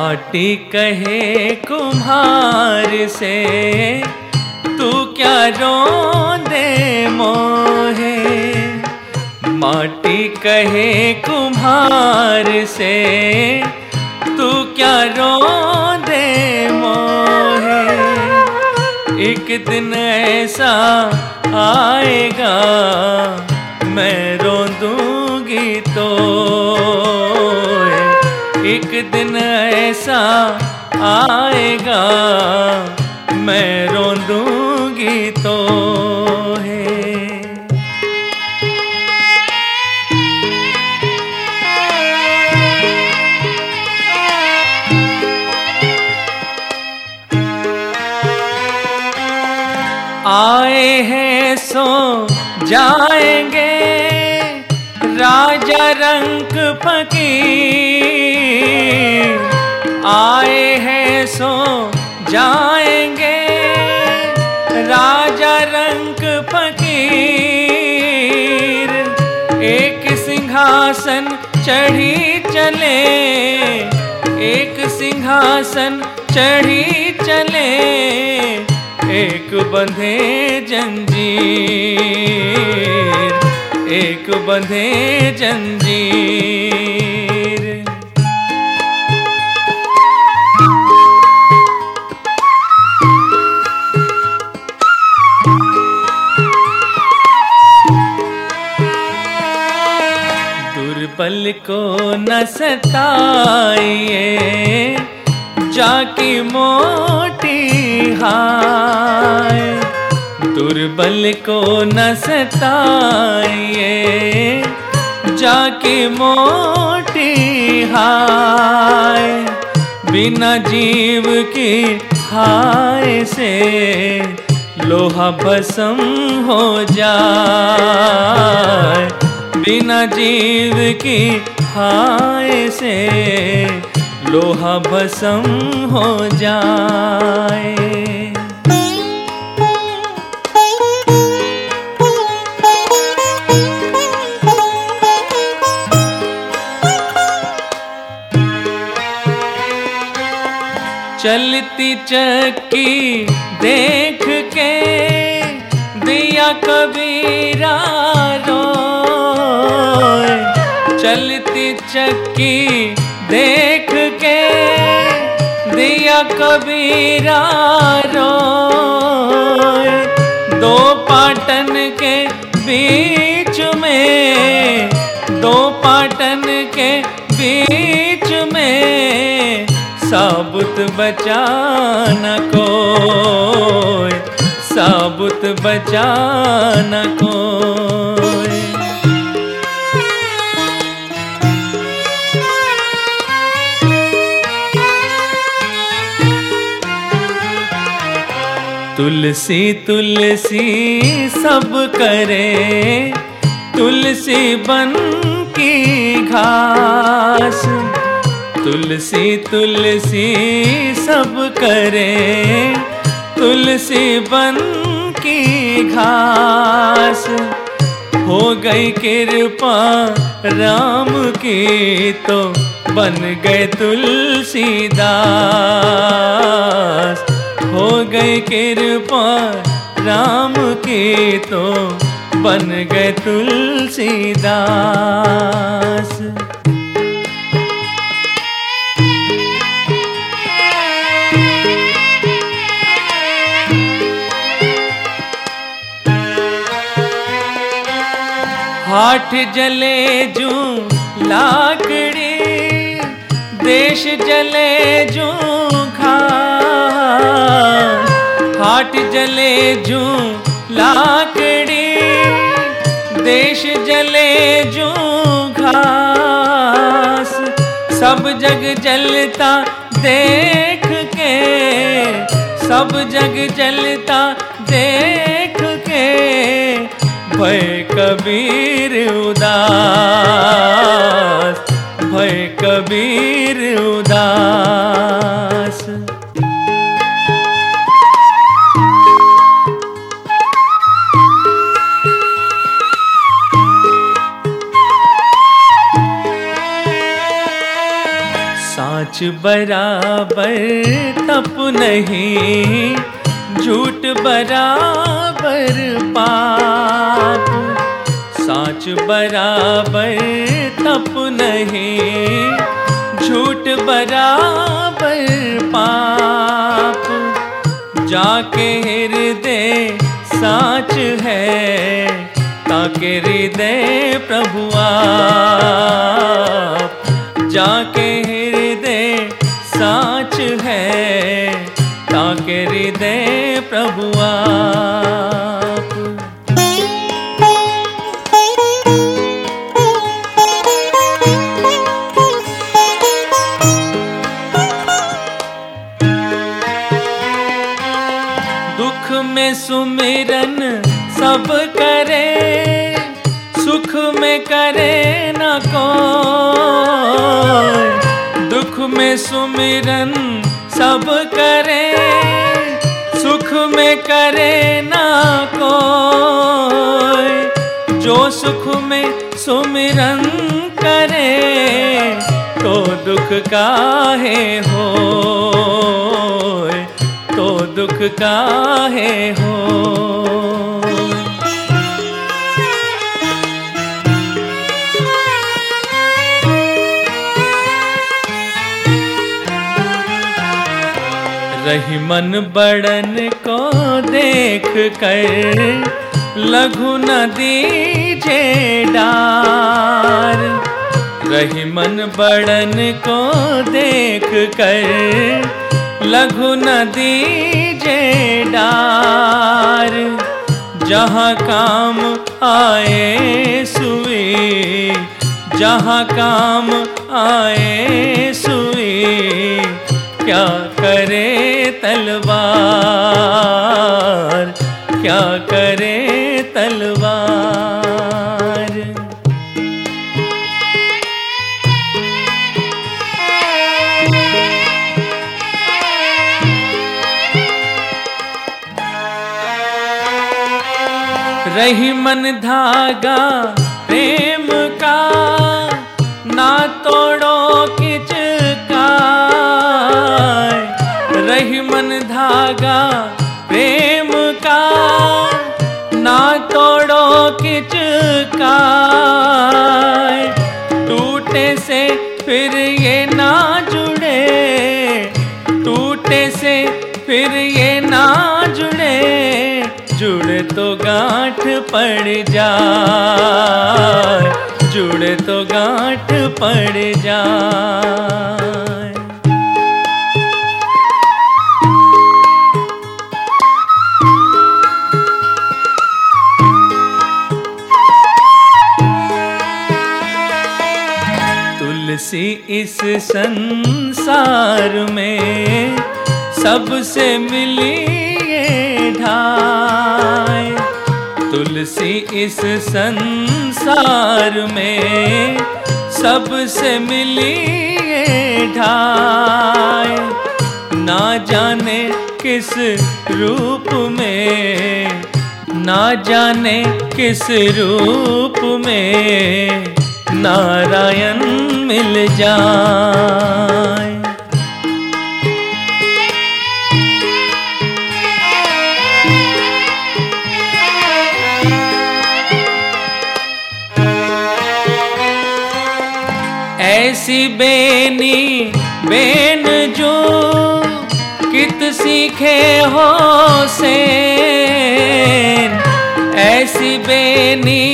माटी कहे कुम्हार से, तू क्या रो दे मोहे? माटी कहे कुम्हार से, तू क्या रो दे मोहे? एक दिन ऐसा आएगा, मैं रो दूँगी तो। एक दिन ऐसा आएगा मैं रो दूँगी तो आए हैं सो जाएँगे राजा रंग फकीर। आए हैं सो जाएँगे। राजा रंग फकीर, एक सिंहासन चढ़ी चले। एक सिंहासन चढ़ी चले, एक बंधे जंजीर, एक बंधे जंजीर। दुर्बल को न सताइए, जाकी मोटी हाय। दुर्बल को न सताइए, जाकी मोटी हाय। बिना जीव की हाय से लोहा भस्म हो जाए। बिना जीव की हाय से लोहा भस्म हो जाए। चलती चक्की देख के दिया कबीरा चलती चक्की देख के दिया कबीरा रोए। दो पाटन के बीच में, दो पाटन के बीच में साबुत बचाना कोई, साबुत बचाना कोई। तुलसी तुलसी सब करे, तुलसी बन की घास। तुलसी तुलसी सब करे, तुलसी बन की घास। हो गई कृपा राम की तो बन गए तुलसीदास। हो गई कृपा राम की तो बन गए तुलसीदास। हाथ जले जू लाकड़ी, देश जले जू जले जू लाकड़ी, देश जले जू घास, सब जग जलता देख के, सब जग जलता देख के, भय कबीर उदास, भय कबीर उदास। साँच बराबर तप नहीं, झूठ बराबर पाप। साच बराबर तप नहीं, झूठ बराबर पाप। जाके हृदय साच है, ताके हृदय प्रभुआ जाके सुमिरन सब करे, सुख में करे न को जो सुख में सुमिरन करे तो दुख काहे हो तो दुख काहे हो रही मन बड़न को देख कर, लघु न दीजे डार। रही मन बड़न को देख कर, लघु न दीजे डार। जहाँ काम आए सुई, जहाँ काम आए सुई, क्या करे तलवार क्या करे तलवार? रही मन धागा प्रेम जुड़े तो गांठ पड़ जाए, जुड़े तो गांठ पड़ जाए। तुलसी इस संसार में सबसे मिली ढाई तुलसी इस संसार में सबसे मिली ढाई ना जाने किस रूप में, ना जाने किस रूप में नारायण मिल जाए। ऐसी बेनी बेन जो कित सीखे हो से ऐसी बेनी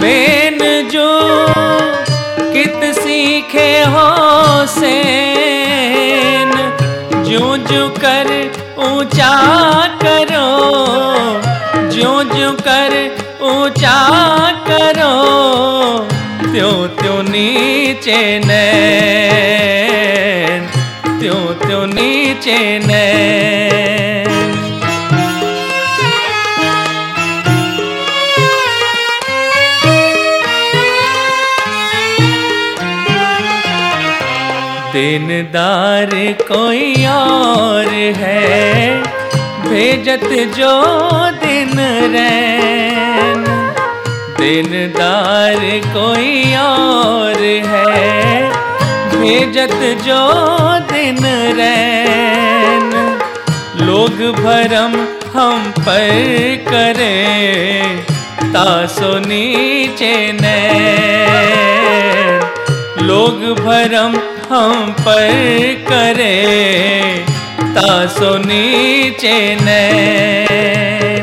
बेन जो कित सीखे हो से जो जो कर ऊँचा करो जो जो कर ऊँचा करो त्यों त्यों नीचे नैन, त्यों त्यों नीचे नैन। देनदार कोई और है, भेजत जो दिन रैन। देनदार कोई और है। भेजत जो दिन रैन। लोग भरम हम पर करे, तासो नीचे नैन। लोग भरम हम पर करे, तासो नीचे नैन।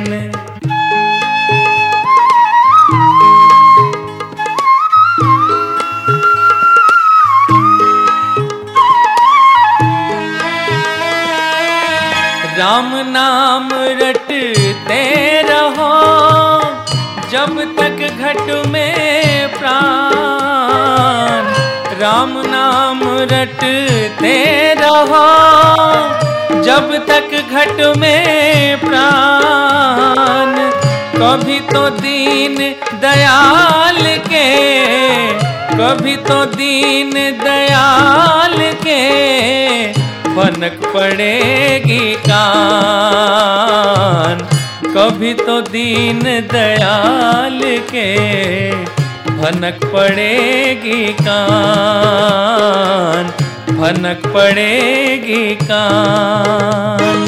राम नाम रटते रहो, जब तक घट में प्राण। राम नाम रटते रहो, जब तक घट में प्राण। कभी तो दीन दयाल के, कभी तो दीन दयाल के भनक पड़ेगी कान। कभी तो दीन दयाल के भनक पड़ेगी कान। भनक पड़ेगी कान।